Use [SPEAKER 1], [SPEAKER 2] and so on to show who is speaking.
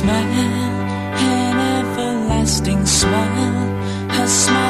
[SPEAKER 1] smile, an everlasting smile, a smile.